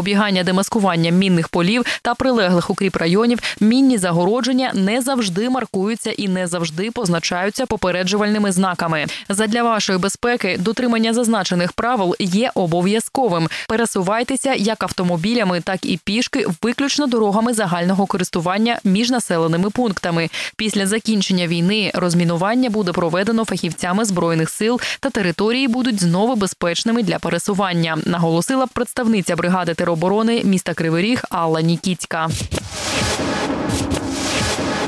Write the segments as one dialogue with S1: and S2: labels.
S1: Обігання демаскування мінних полів та прилеглих укріп районів мінні загородження не завжди маркуються і не завжди позначаються попереджувальними знаками. Задля вашої безпеки дотримання зазначених правил є обов'язковим. Пересувайтеся як автомобілями, так і пішки, виключно дорогами загального користування між населеними пунктами. Після закінчення війни розмінування буде проведено фахівцями збройних сил та території будуть знову безпечними для пересування. Наголосила представниця бригади тероборони міста Кривий Алла Нікіцька.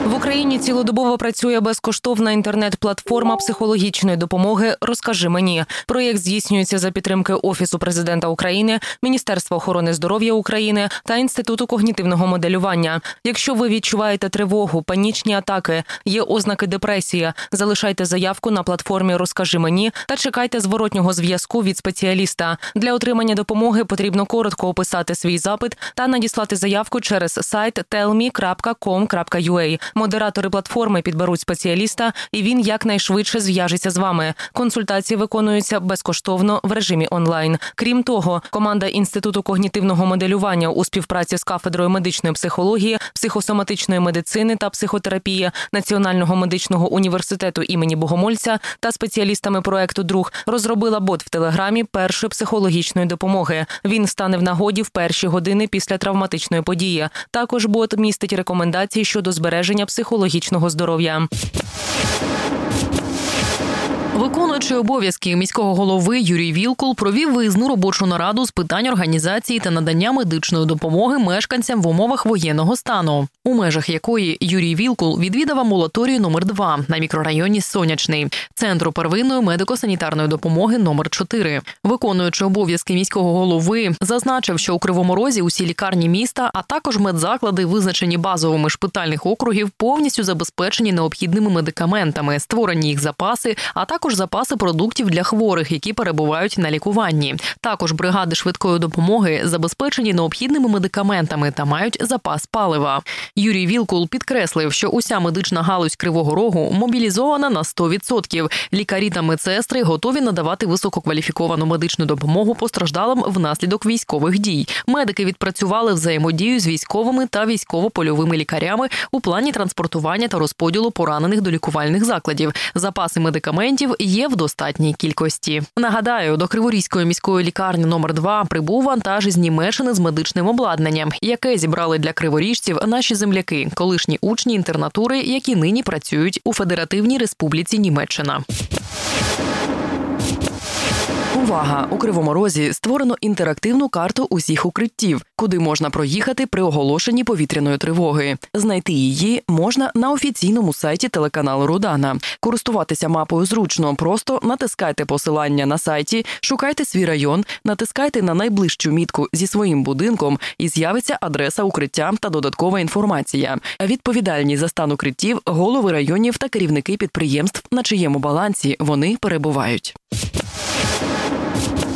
S2: В Україні цілодобово працює безкоштовна інтернет-платформа психологічної допомоги. Розкажи мені. Проєкт здійснюється за підтримки Офісу президента України, Міністерства охорони здоров'я України та Інституту когнітивного моделювання. Якщо ви відчуваєте тривогу, панічні атаки, є ознаки депресії, залишайте заявку на платформі Розкажи мені та чекайте зворотнього зв'язку від спеціаліста. Для отримання допомоги потрібно коротко описати свій запит та надіслати заявку через сайт tellme.com.ua. Модератори платформи підберуть спеціаліста, і він якнайшвидше зв'яжеться з вами. Консультації виконуються безкоштовно в режимі онлайн. Крім того, команда інституту когнітивного моделювання у співпраці з кафедрою медичної психології, психосоматичної медицини та психотерапії Національного медичного університету імені Богомольця та спеціалістами проекту Друг розробила бот в телеграмі першої психологічної допомоги. Він стане в нагоді в перші години після травматичної події. Також бот містить рекомендації щодо збереження психологічного здоров'я.
S1: Виконуючий обов'язки міського голови Юрій Вілкул провів виїзну робочу нараду з питань організації та надання медичної допомоги мешканцям в умовах воєнного стану, у межах якої Юрій Вілкул відвідав амбулаторію номер 2 на мікрорайоні Сонячний, центру первинної медико-санітарної допомоги номер 4 Виконуючи обов'язки міського голови, зазначив, що у Кривому Розі усі лікарні міста, а також медзаклади, визначені базовими шпитальних округів, повністю забезпечені необхідними медикаментами, створені їх запаси, а також також запаси продуктів для хворих, які перебувають на лікуванні. Також бригади швидкої допомоги забезпечені необхідними медикаментами та мають запас палива. Юрій Вілкул підкреслив, що уся медична галузь Кривого Рогу мобілізована на 100%. Лікарі та медсестри готові надавати висококваліфіковану медичну допомогу постраждалим внаслідок військових дій. Медики відпрацювали взаємодію з військовими та військово-польовими лікарями у плані транспортування та розподілу поранених до лікувальних закладів. Запаси медикаментів є в достатній кількості. Нагадаю, до Криворізької міської лікарні номер 2 прибув вантаж із Німеччини з медичним обладнанням, яке зібрали для криворіжців наші земляки, колишні учні інтернатури, які нині працюють у Федеративній Республіці Німеччина. Увага! У Кривому Розі створено інтерактивну карту усіх укриттів, куди можна проїхати при оголошенні повітряної тривоги. Знайти її можна на офіційному сайті телеканалу Рудана. Користуватися мапою зручно, просто натискайте посилання на сайті, шукайте свій район, натискайте на найближчу мітку зі своїм будинком і з'явиться адреса укриття та додаткова інформація. Відповідальні за стан укриттів, голови районів та керівники підприємств, на чиєму балансі вони перебувають. Thank you.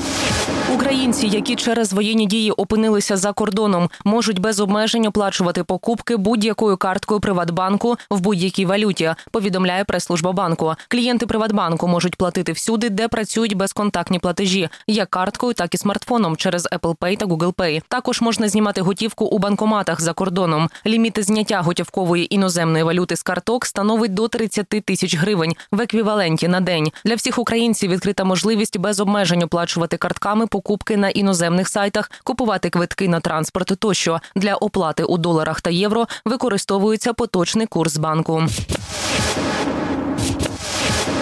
S2: Українці, які через воєнні дії опинилися за кордоном, можуть без обмежень оплачувати покупки будь-якою карткою Приватбанку в будь-якій валюті. Повідомляє прес-служба банку. Клієнти Приватбанку можуть платити всюди, де працюють безконтактні платежі, як карткою, так і смартфоном через Apple Pay та Google Pay. Також можна знімати готівку у банкоматах за кордоном. Ліміти зняття готівкової іноземної валюти з карток становить до 30 тисяч гривень в еквіваленті на день. Для всіх українців відкрита можливість без обмежень оплачувати картками покупки на іноземних сайтах, купувати квитки на транспорт тощо для оплати у доларах та євро використовується поточний курс банку.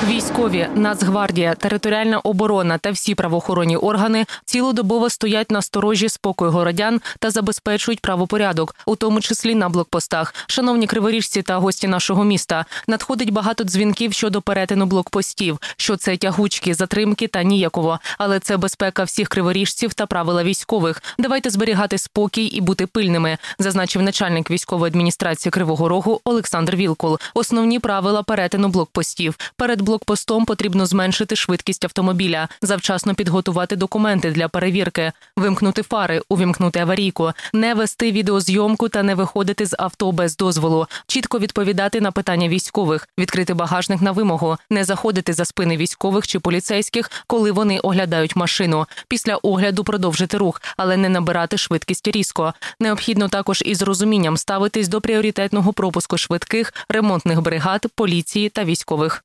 S2: Військові, Нацгвардія, територіальна оборона та всі правоохоронні органи цілодобово стоять на сторожі спокою городян та забезпечують правопорядок, у тому числі на блокпостах. Шановні криворіжці та гості нашого міста, надходить багато дзвінків щодо перетину блокпостів, що це тягучки, затримки та ніяково. Але це безпека всіх криворіжців та правила військових. Давайте зберігати спокій і бути пильними, зазначив начальник військової адміністрації Кривого Рогу Олександр Вілкул. Основні правила перетину блокпостів перед блокпостом блокпостом потрібно зменшити швидкість автомобіля, завчасно підготувати документи для перевірки, вимкнути фари, увімкнути аварійку, не вести відеозйомку та не виходити з авто без дозволу, чітко відповідати на питання військових, відкрити багажник на вимогу, не заходити за спини військових чи поліцейських, коли вони оглядають машину. Після огляду продовжити рух, але не набирати швидкість різко. Необхідно також із розумінням ставитись до пріоритетного пропуску швидких, ремонтних бригад, поліції та військових.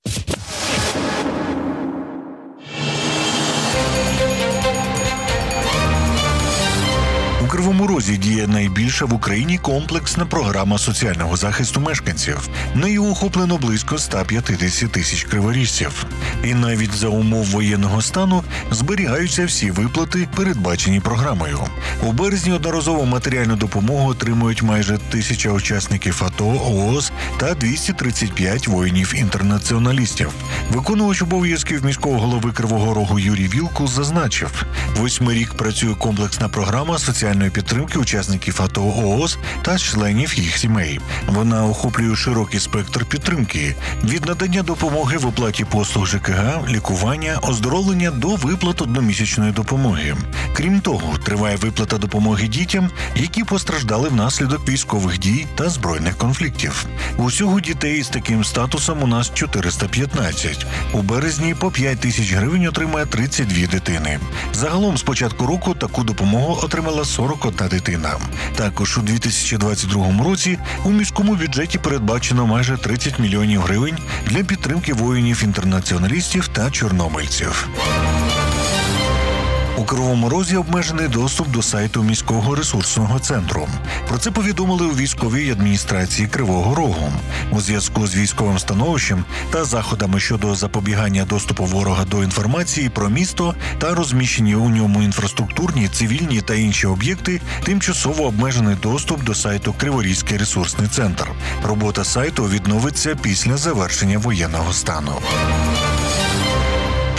S3: Кривому Розі діє найбільша в Україні комплексна програма соціального захисту мешканців. Нею охоплено близько 150 тисяч криворіжців. І навіть за умов воєнного стану зберігаються всі виплати, передбачені програмою. У березні одноразову матеріальну допомогу отримують майже тисяча учасників АТО, ООС та 235 воїнів-інтернаціоналістів. Виконувач обов'язків міського голови Кривого Рогу Юрій Вілкул зазначив, восьмий рік працює комплексна програма соціальної підтримки учасників АТО ООС та членів їх сімей. Вона охоплює широкий спектр підтримки від надання допомоги в оплаті послуг ЖКГ, лікування, оздоровлення до виплат одномісячної допомоги. Крім того, триває виплата допомоги дітям, які постраждали внаслідок військових дій та збройних конфліктів. Усього дітей з таким статусом у нас 415. У березні по 5 тисяч гривень отримає 32 дитини. Загалом з початку року таку допомогу отримала 41 дитина. Також у 2022 році у міському бюджеті передбачено майже 30 мільйонів гривень для підтримки воїнів-інтернаціоналістів та чорнобильців. У Кривому Розі обмежений доступ до сайту міського ресурсного центру. Про це повідомили у військовій адміністрації Кривого Рогу. У зв'язку з військовим становищем та заходами щодо запобігання доступу ворога до інформації про місто та розміщені у ньому інфраструктурні, цивільні та інші об'єкти, тимчасово обмежений доступ до сайту Криворізький ресурсний центр. Робота сайту відновиться після завершення воєнного стану.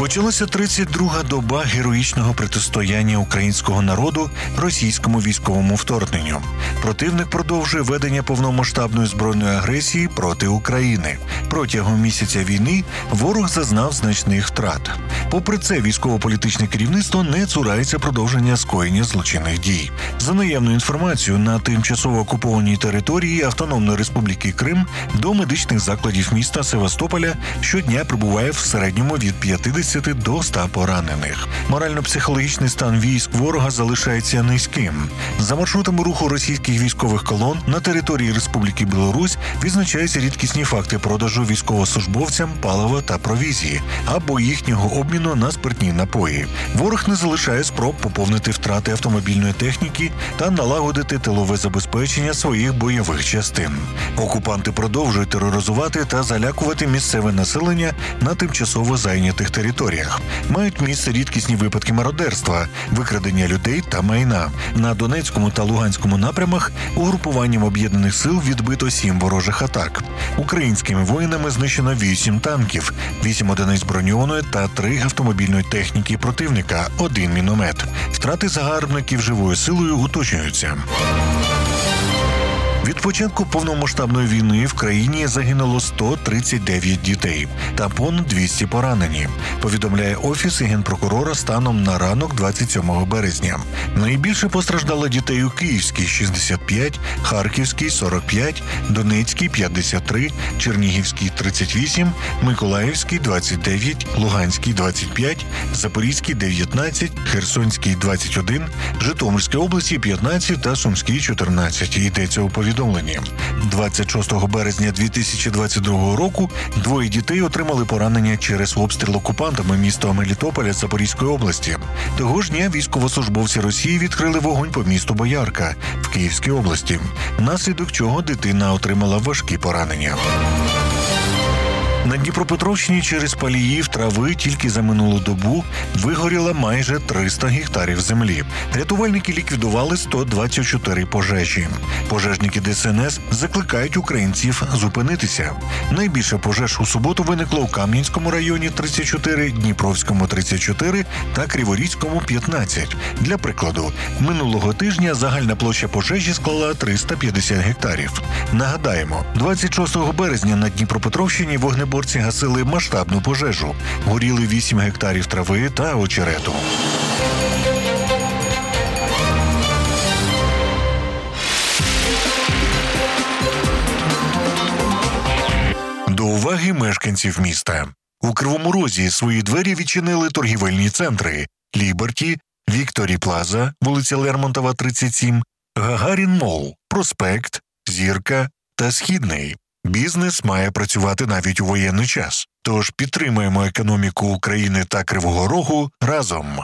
S3: Почалася 32-га доба героїчного протистояння українського народу російському військовому вторгненню. Противник продовжує ведення повномасштабної збройної агресії проти України. Протягом місяця війни ворог зазнав значних втрат. Попри це, військово-політичне керівництво не цурається продовження скоєння злочинних дій. За наявною інформацією, на тимчасово окупованій території Автономної Республіки Крим до медичних закладів міста Севастополя щодня прибуває в середньому від 50 до 100 поранених. Морально-психологічний стан військ ворога залишається низьким. За маршрутами руху російських військових колон на території Республіки Білорусь відзначаються рідкісні факти продажу військовослужбовцям палива та провізії або їхнього обміну на спиртні напої. Ворог не залишає спроб поповнити втрати автомобільної техніки та налагодити тилове забезпечення своїх бойових частин. Окупанти продовжують тероризувати та залякувати місцеве населення на тимчасово зайнятих територіях. Мають місце рідкісні випадки мародерства, викрадення людей та майна. На Донецькому та Луганському напрямах угрупуванням об'єднаних сил відбито сім ворожих атак. Українськими воїнами знищено вісім танків, вісім одиниць броньованої та три автомобільної техніки противника, один міномет. Втрати загарбників живою силою уточнюються. Початку повномасштабної війни в країні загинуло 139 дітей та понад 200 поранені. Повідомляє офіс генпрокурора станом на ранок 27 березня. Найбільше постраждало дітей у Київській 65, Харківській 45, Донецькій 53, Чернігівській 38, Миколаївській 29, Луганській 25, Запорізькій 19, Херсонській 21, Житомирській області 15 та Сумській 14. Йдеться у повідомленні. 26 березня 2022 року двоє дітей отримали поранення через обстріл окупантами міста Мелітополя Запорізької області. Того ж дня військовослужбовці Росії відкрили вогонь по місту Боярка в Київській області, внаслідок чого дитина отримала важкі поранення. На Дніпропетровщині через паліїв трави тільки за минулу добу вигоріло майже 300 гектарів землі. Рятувальники ліквідували 124 пожежі. Пожежники ДСНС закликають українців зупинитися. Найбільше пожеж у суботу виникло у Кам'янському районі 34, Дніпровському 34 та Криворізькому 15. Для прикладу, минулого тижня загальна площа пожежі склала 350 гектарів. Нагадаємо, 26 березня на Дніпропетровщині вогнеборці вогнеборці гасили масштабну пожежу. Горіли 8 гектарів трави та очерету. До уваги мешканців міста у Кривому Розі свої двері відчинили торгівельні центри Ліберті, Вікторі Плаза, вулиця Лермонтова, 37, Гагарін Мол, Проспект, Зірка та Східний. Бізнес має працювати навіть у воєнний час. Тож підтримаємо економіку України та Кривого Рогу разом.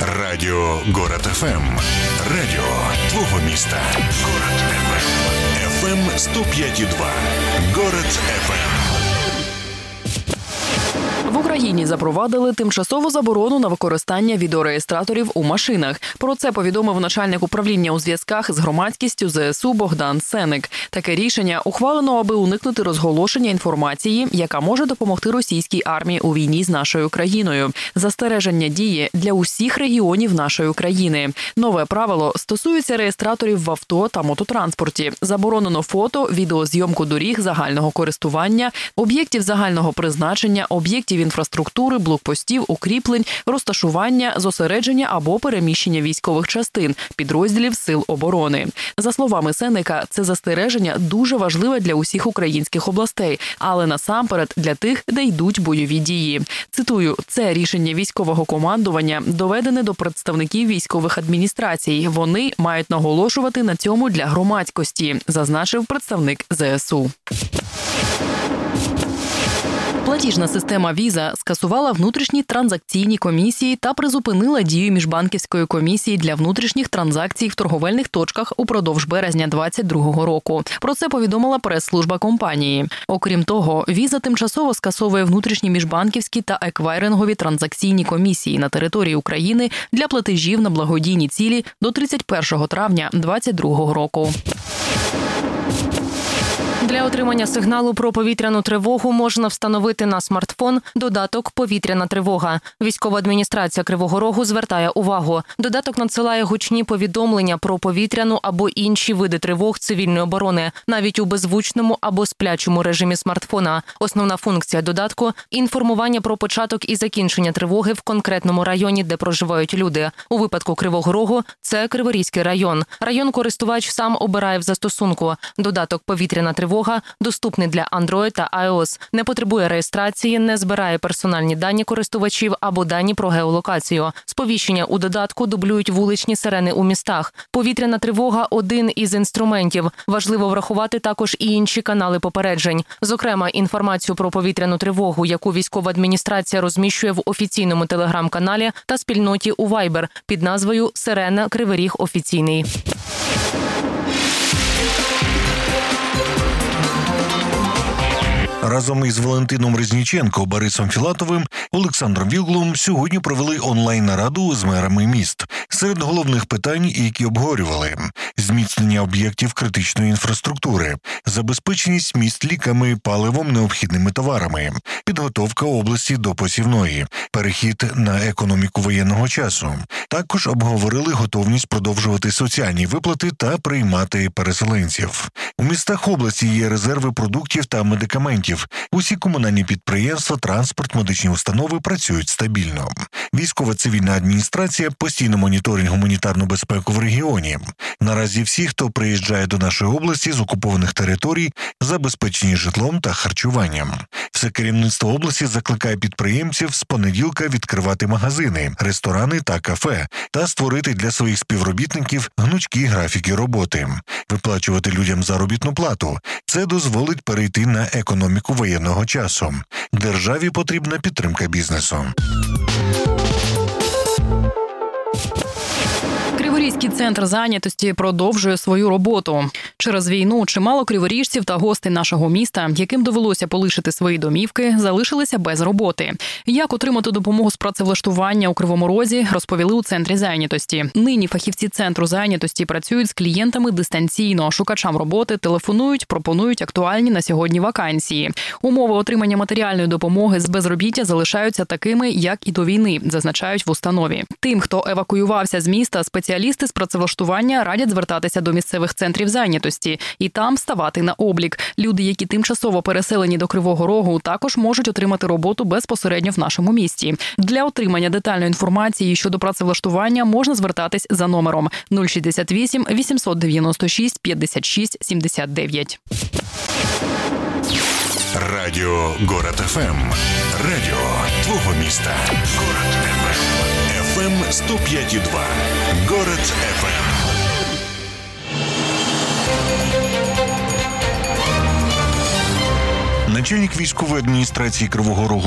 S3: Радіо Город ФМ. Радіо твого міста. Город ФМ. ФМ 105,2. Город ФМ.
S1: В Україні запровадили тимчасову заборону на використання відеореєстраторів у машинах. Про це повідомив начальник управління у зв'язках з громадськістю ЗСУ Богдан Сеник. Таке рішення ухвалено, аби уникнути розголошення інформації, яка може допомогти російській армії у війні з нашою країною. Застереження діє для усіх регіонів нашої країни. Нове правило стосується реєстраторів в авто та мототранспорті. Заборонено фото, відеозйомку доріг загального користування, об'єктів загального призначення, об'єктів інфраструктури, блокпостів, укріплень, розташування, зосередження або переміщення військових частин, підрозділів сил оборони. За словами Сеника, це застереження дуже важливе для усіх українських областей, але насамперед для тих, де йдуть бойові дії. Цитую, це рішення військового командування доведене до представників військових адміністрацій. Вони мають наголошувати на цьому для громадськості, зазначив представник ЗСУ. Платіжна система Віза скасувала внутрішні транзакційні комісії та призупинила дію міжбанківської комісії для внутрішніх транзакцій в торговельних точках упродовж березня 2022 року. Про це повідомила прес-служба компанії. Окрім того, віза тимчасово скасовує внутрішні міжбанківські та еквайрингові транзакційні комісії на території України для платежів на благодійні цілі до 31 травня 2022 року.
S2: Для отримання сигналу про повітряну тривогу можна встановити на смартфон додаток Повітряна тривога. Військова адміністрація Кривого Рогу звертає увагу. Додаток надсилає гучні повідомлення про повітряну або інші види тривог цивільної оборони, навіть у беззвучному або сплячому режимі смартфона. Основна функція додатку інформування про початок і закінчення тривоги в конкретному районі, де проживають люди. У випадку Кривого Рогу це Криворізький район. Район користувач сам обирає в застосунку. Додаток Повітряна тривога доступний для Android та iOS, не потребує реєстрації, не збирає персональні дані користувачів або дані про геолокацію. Сповіщення у додатку дублюють вуличні сирени у містах. Повітряна тривога один із інструментів. Важливо врахувати також і інші канали попереджень. Зокрема, інформацію про повітряну тривогу, яку військова адміністрація розміщує в офіційному телеграм-каналі та спільноті у Viber під назвою Сирена Кривий Ріг офіційний.
S3: Разом із Валентином Резніченко, Борисом Філатовим, Олександром Віглом сьогодні провели онлайн-нараду з мерами міст. Серед головних питань, які обговорювали зміцнення об'єктів критичної інфраструктури, забезпеченість міст ліками, паливом, необхідними товарами, підготовка області до посівної, перехід на економіку воєнного часу. Також обговорили готовність продовжувати соціальні виплати та приймати переселенців. У містах області є резерви продуктів та медикаментів. Усі комунальні підприємства, транспорт, медичні установи працюють стабільно. Військова цивільна адміністрація постійно моніторить гуманітарну безпеку в регіоні. Наразі всі, хто приїжджає до нашої області з окупованих територій, забезпечені житлом та харчуванням. Все керівництво області закликає підприємців з понеділка відкривати магазини, ресторани та кафе та створити для своїх співробітників гнучкі графіки роботи, виплачувати людям заробітну плату. Це дозволить перейти на економіку воєнного часу. Державі потрібна підтримка бізнесу.
S1: Криворізький центр зайнятості продовжує свою роботу. Через війну чимало криворіжців та гостей нашого міста, яким довелося полишити свої домівки, залишилися без роботи. Як отримати допомогу з працевлаштування у кривому розі, розповіли у центрі зайнятості. Нині фахівці центру зайнятості працюють з клієнтами дистанційно, шукачам роботи телефонують, пропонують актуальні на сьогодні вакансії. Умови отримання матеріальної допомоги з безробіття залишаються такими, як і до війни, зазначають в установі. Тим, хто евакуювався з міста, спеціалісти Спеціалісти з працевлаштування радять звертатися до місцевих центрів зайнятості і там ставати на облік. Люди, які тимчасово переселені до Кривого Рогу, також можуть отримати роботу безпосередньо в нашому місті. Для отримання детальної інформації щодо працевлаштування можна звертатись за номером 068 896 56 79.
S3: Радіо Город ФМ. Радіо твого міста. Город ФМ. ФМ 105,2. Город ФМ.
S4: Начальник військової адміністрації Кривого Рогу